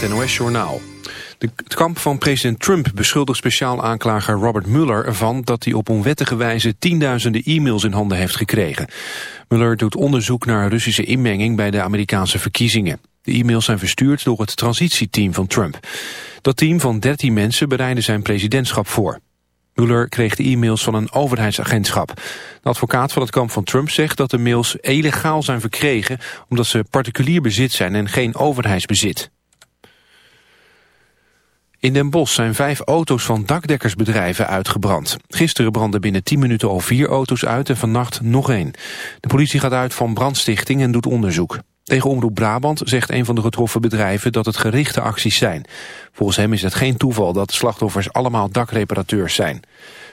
het NOS-journaal. Het kamp van president Trump beschuldigt speciaal aanklager Robert Mueller ervan dat hij op onwettige wijze tienduizenden e-mails in handen heeft gekregen. Mueller doet onderzoek naar Russische inmenging bij de Amerikaanse verkiezingen. De e-mails zijn verstuurd door het transitieteam van Trump. Dat team van 13 mensen bereidde zijn presidentschap voor. Mueller kreeg de e-mails van een overheidsagentschap. De advocaat van het kamp van Trump zegt dat de mails illegaal zijn verkregen... omdat ze particulier bezit zijn en geen overheidsbezit. In Den Bosch zijn vijf auto's van dakdekkersbedrijven uitgebrand. Gisteren brandden binnen 10 minuten al vier auto's uit en vannacht nog één. De politie gaat uit van brandstichting en doet onderzoek. Tegen Omroep Brabant zegt een van de getroffen bedrijven dat het gerichte acties zijn. Volgens hem is het geen toeval dat de slachtoffers allemaal dakreparateurs zijn.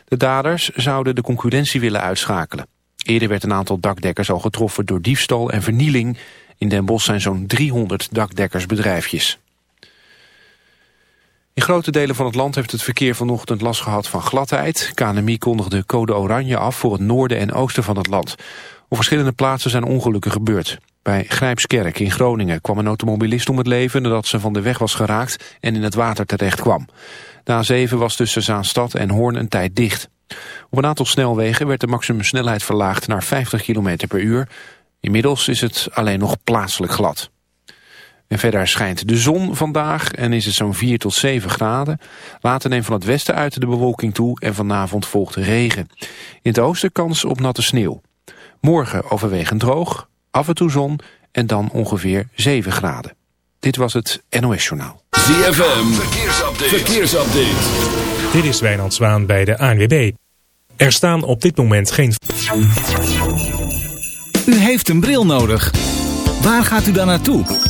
De daders zouden de concurrentie willen uitschakelen. Eerder werd een aantal dakdekkers al getroffen door diefstal en vernieling. In Den Bosch zijn zo'n 300 dakdekkersbedrijfjes. In grote delen van het land heeft het verkeer vanochtend last gehad van gladheid. KNMI kondigde code oranje af voor het noorden en oosten van het land. Op verschillende plaatsen zijn ongelukken gebeurd. Bij Grijpskerk in Groningen kwam een automobilist om het leven... nadat ze van de weg was geraakt en in het water terecht kwam. Na 7 was tussen Zaanstad en Hoorn een tijd dicht. Op een aantal snelwegen werd de maximumsnelheid verlaagd naar 50 km per uur. Inmiddels is het alleen nog plaatselijk glad. En verder schijnt de zon vandaag en is het zo'n 4 tot 7 graden. Later neemt van het westen uit de bewolking toe en vanavond volgt regen. In het oosten kans op natte sneeuw. Morgen overwegend droog, af en toe zon en dan ongeveer 7 graden. Dit was het NOS Journaal. ZFM, verkeersupdate. verkeersupdate. Dit is Wijnand Zwaan bij de ANWB. Er staan op dit moment geen... U heeft een bril nodig. Waar gaat u dan naartoe?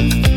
you.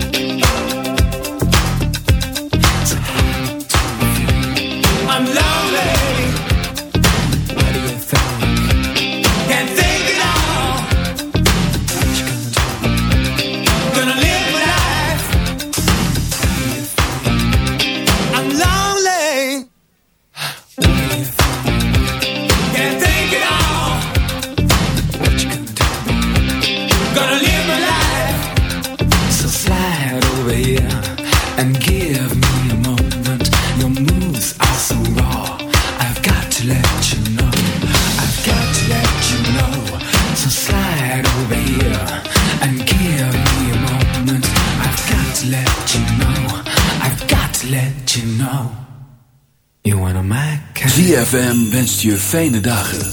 Fijne dagen.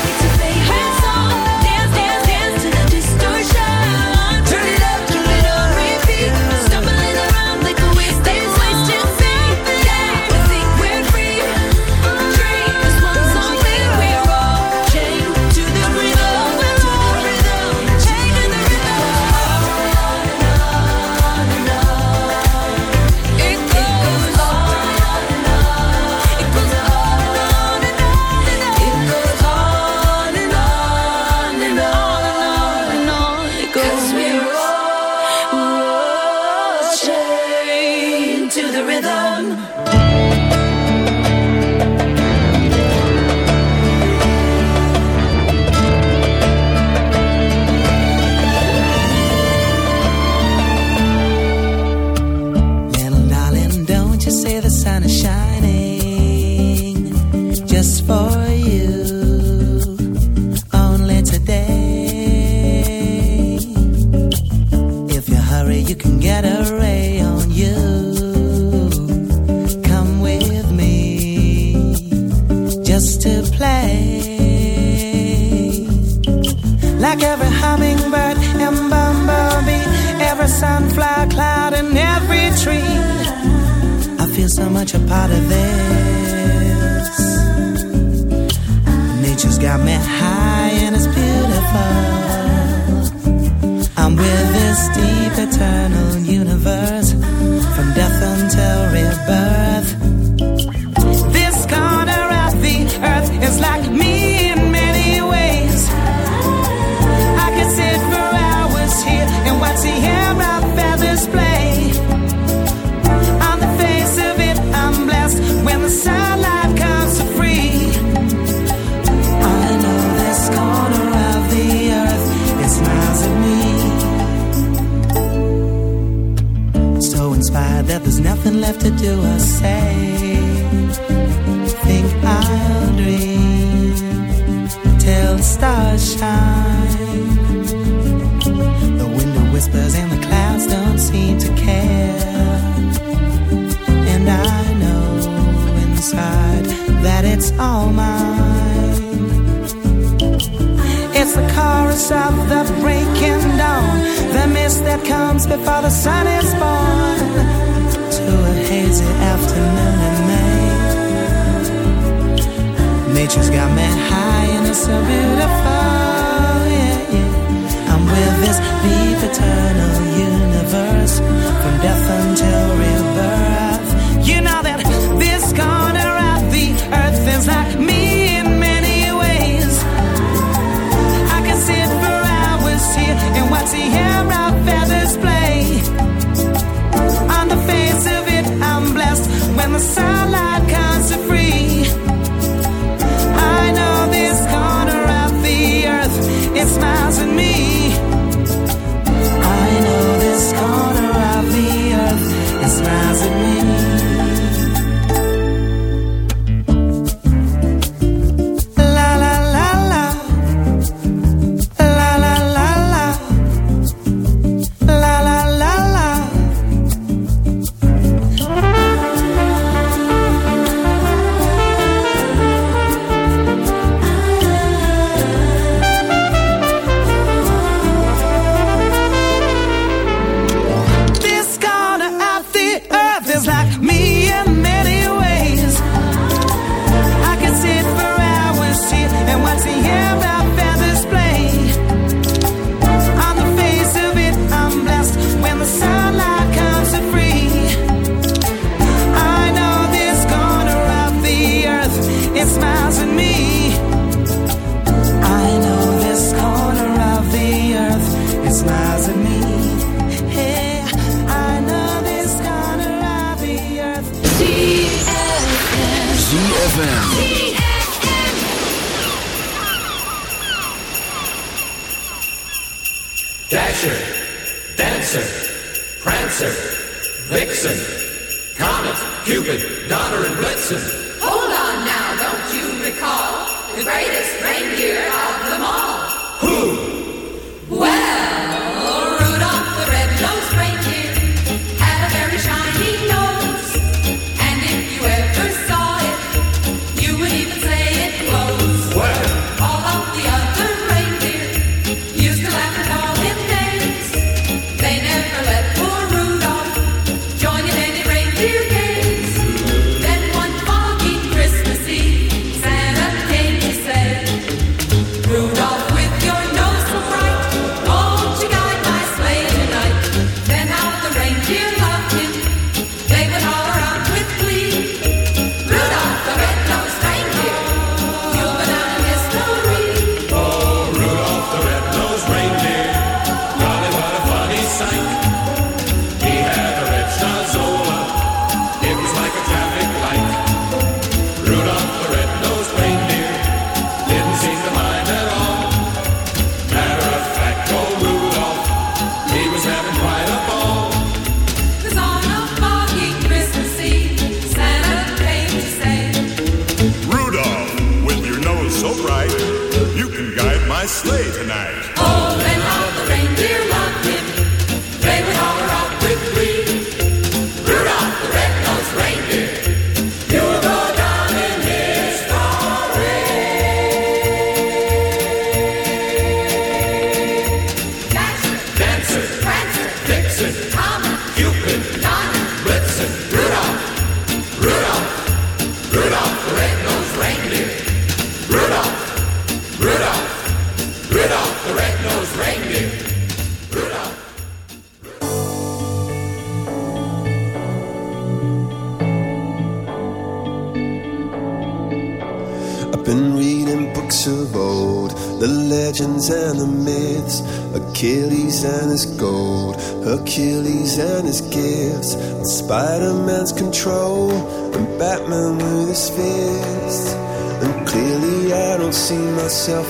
much a part of them.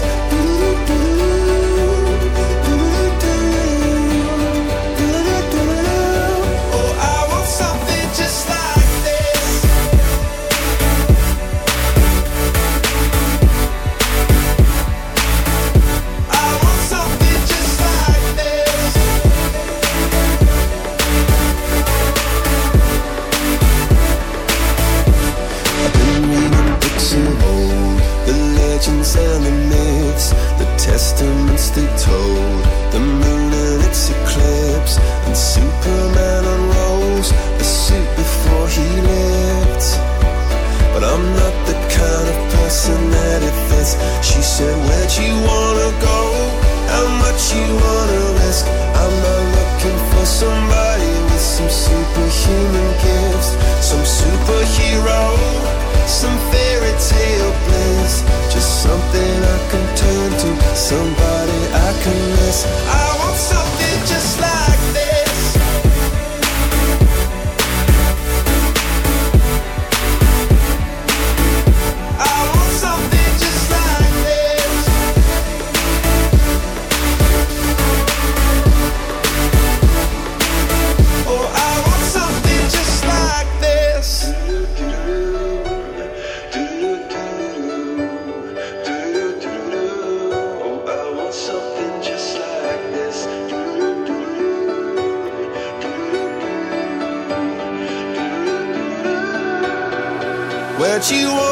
place. what you want.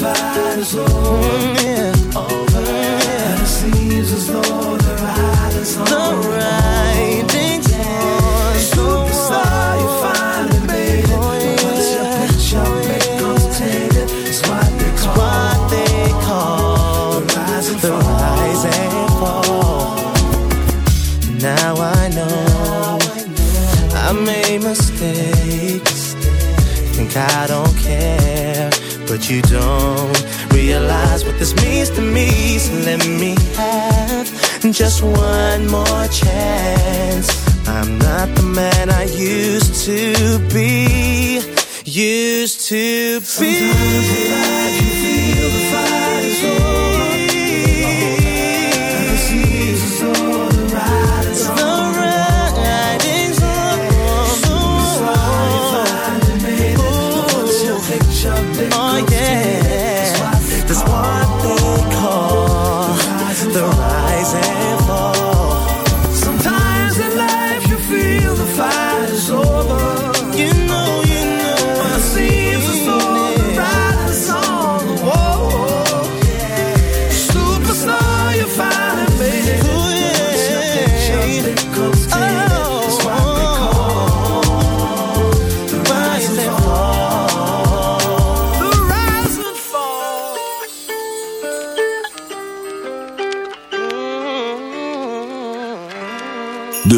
fight is over. Mm, yeah. Over. yeah. And it seems as though the ride is on. The ride. but you don't realize what this means to me. So let me have just one more chance. I'm not the man I used to be, used to be. Sometimes in life you feel the fire.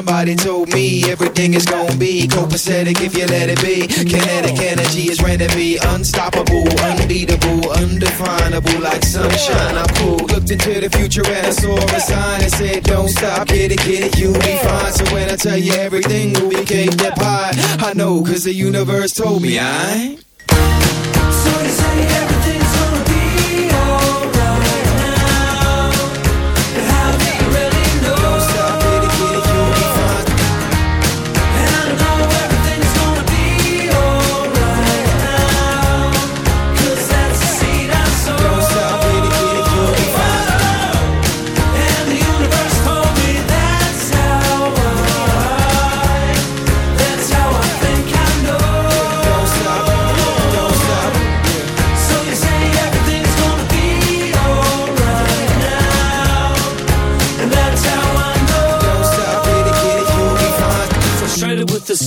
Somebody told me everything is gonna be copacetic if you let it be. Kinetic energy is ready to be unstoppable, unbeatable, undefinable, like sunshine. i Looked into the future and I saw a sign that said, Don't stop, get it, get it, you'll be fine. So when I tell you everything, we came that pie. I know, cause the universe told me I. So they say everything.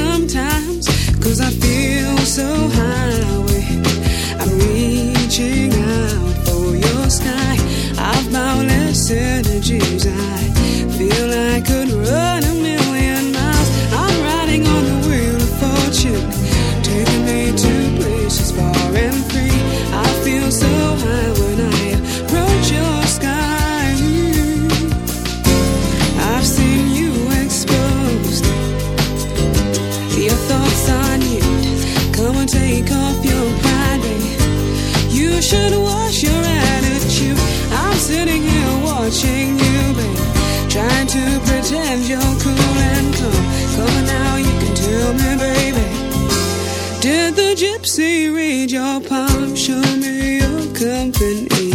sometimes, cause I feel so high. I'm reaching out for your sky I've I've boundless energies. I feel like and take off your body. You should wash your attitude. I'm sitting here watching you, babe. Trying to pretend you're cool and calm. Come now, you can tell me, baby. Did the gypsy read your palm? Show me your company.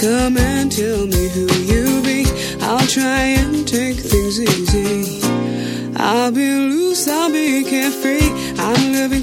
Come and tell me who you be. I'll try and take things easy. I'll be loose, I'll be carefree. I'm living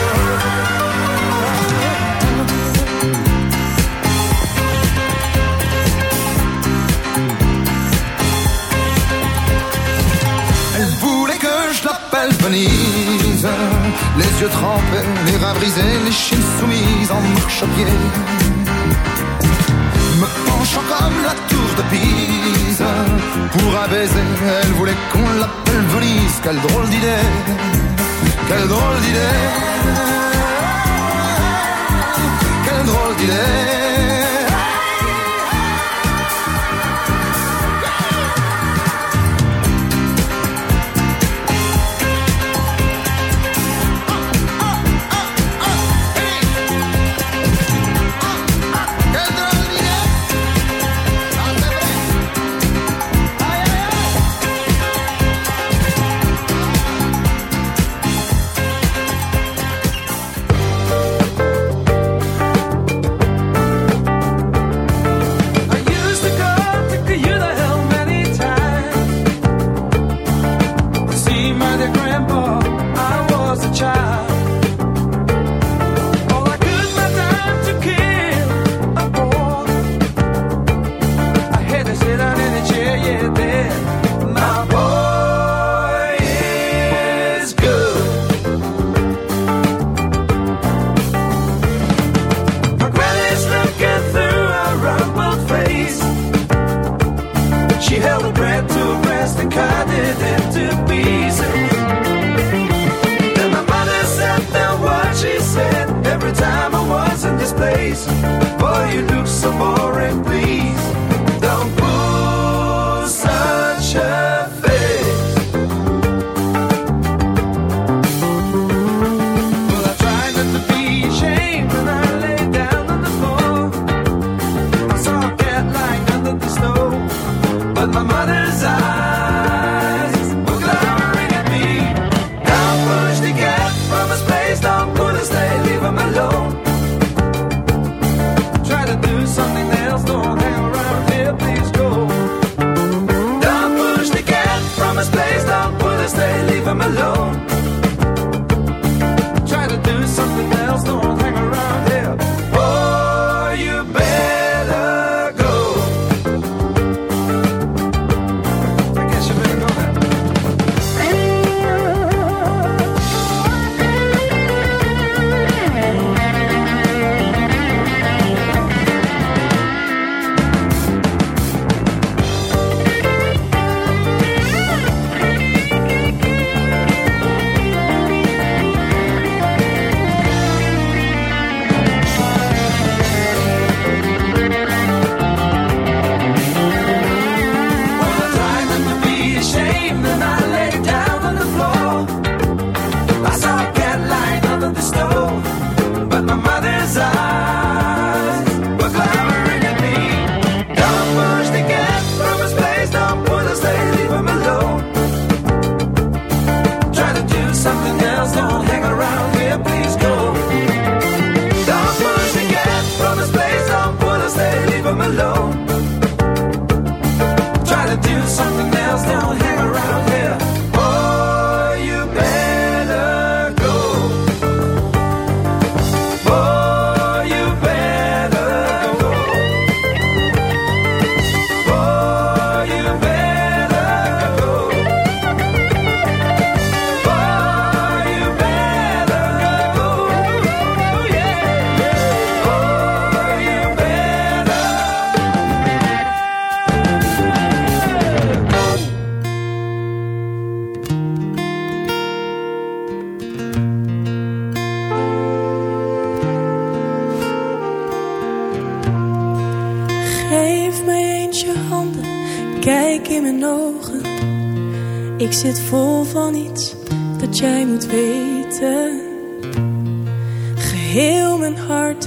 les yeux trempés, les reins brisés, les chines soumises en marche pied. Me penchant comme la tour de Pise, pour un baiser, elle voulait qu'on l'appelle Venise. Quelle drôle d'idée, quelle drôle d'idée, quelle drôle d'idée.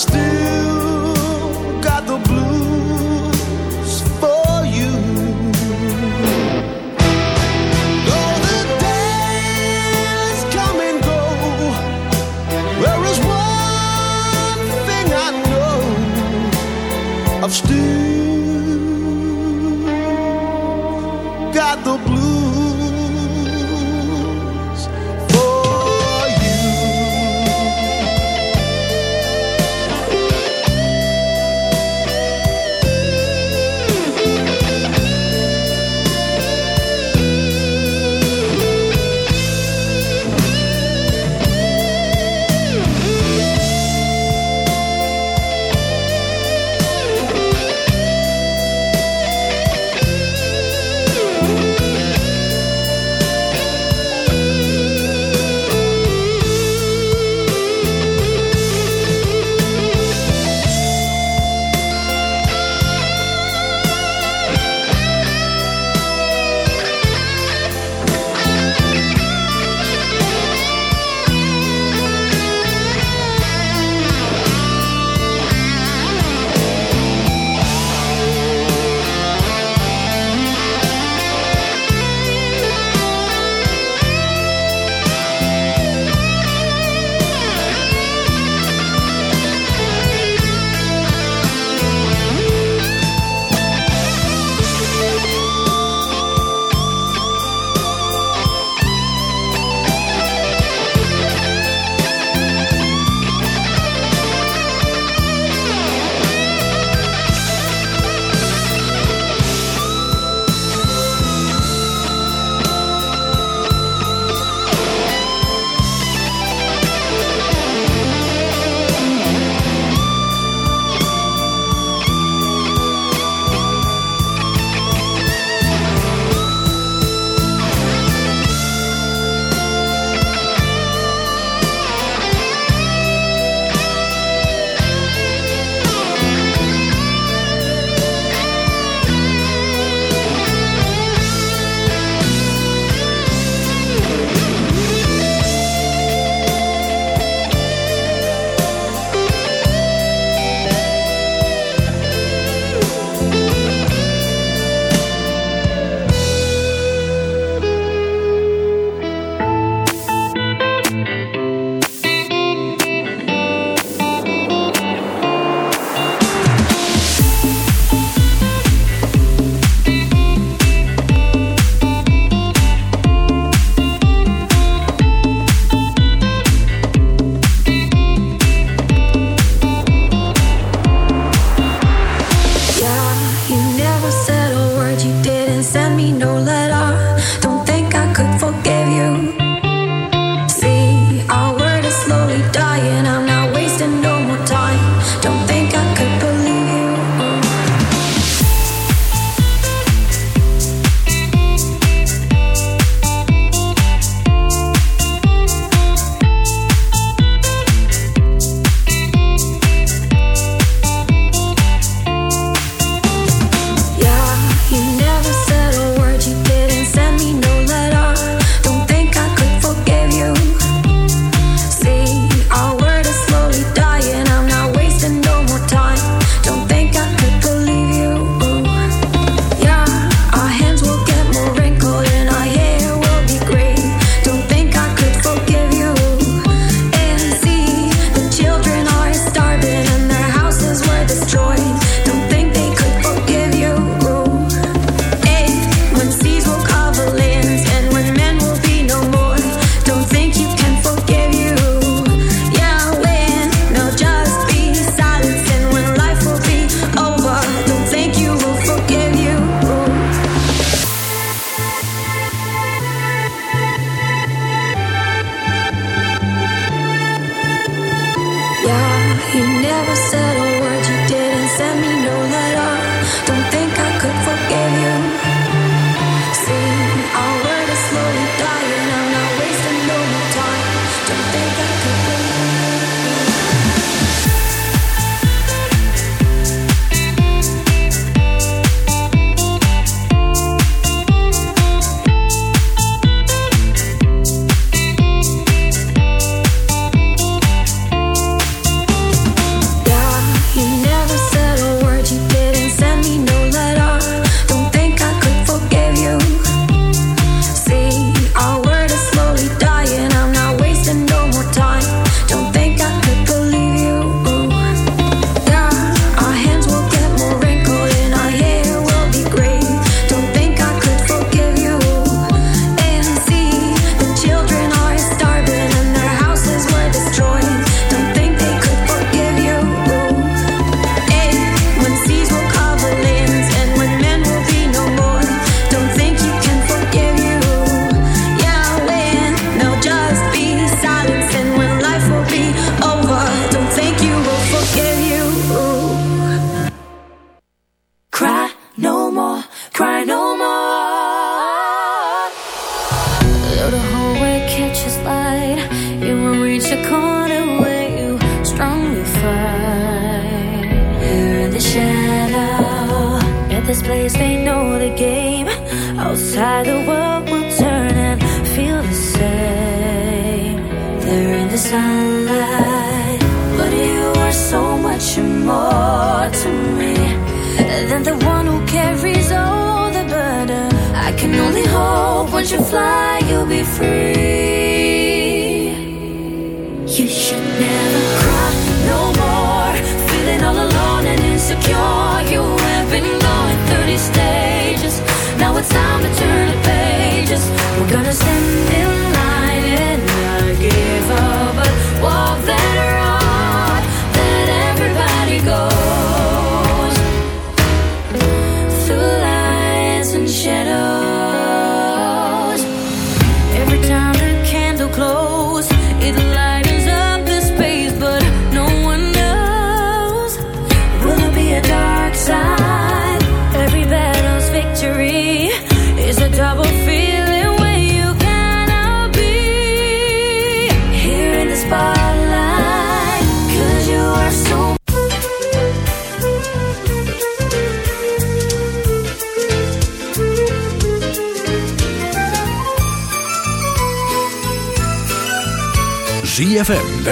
still